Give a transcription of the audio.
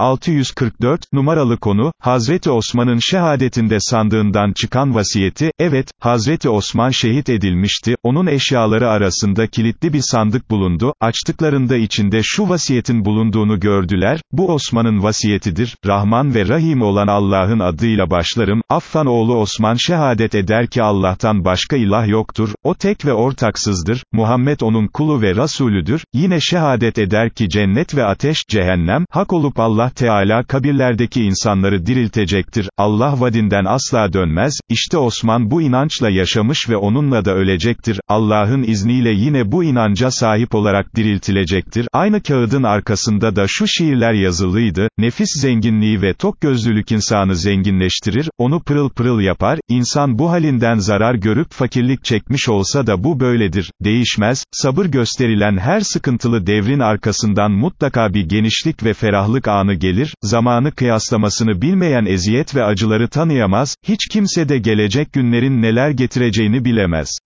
644, numaralı konu, Hazreti Osman'ın şehadetinde sandığından çıkan vasiyeti, evet, Hazreti Osman şehit edilmişti, onun eşyaları arasında kilitli bir sandık bulundu, açtıklarında içinde şu vasiyetin bulunduğunu gördüler, bu Osman'ın vasiyetidir, Rahman ve Rahim olan Allah'ın adıyla başlarım, Affan oğlu Osman şehadet eder ki Allah'tan başka ilah yoktur, o tek ve ortaksızdır, Muhammed onun kulu ve Rasulüdür, yine şehadet eder ki cennet ve ateş, cehennem, hak olup Allah Teala kabirlerdeki insanları diriltecektir, Allah vadinden asla dönmez, işte Osman bu inançla yaşamış ve onunla da ölecektir, Allah'ın izniyle yine bu inanca sahip olarak diriltilecektir, aynı kağıdın arkasında da şu şiirler yazılıydı, nefis zenginliği ve tok gözlülük insanı zenginleştirir, onu pırıl pırıl yapar, insan bu halinden zarar görüp fakirlik çekmiş olsa da bu böyledir, değişmez, sabır gösterilen her sıkıntılı devrin arkasından mutlaka bir genişlik ve ferahlık anı gelir, zamanı kıyaslamasını bilmeyen eziyet ve acıları tanıyamaz, hiç kimse de gelecek günlerin neler getireceğini bilemez.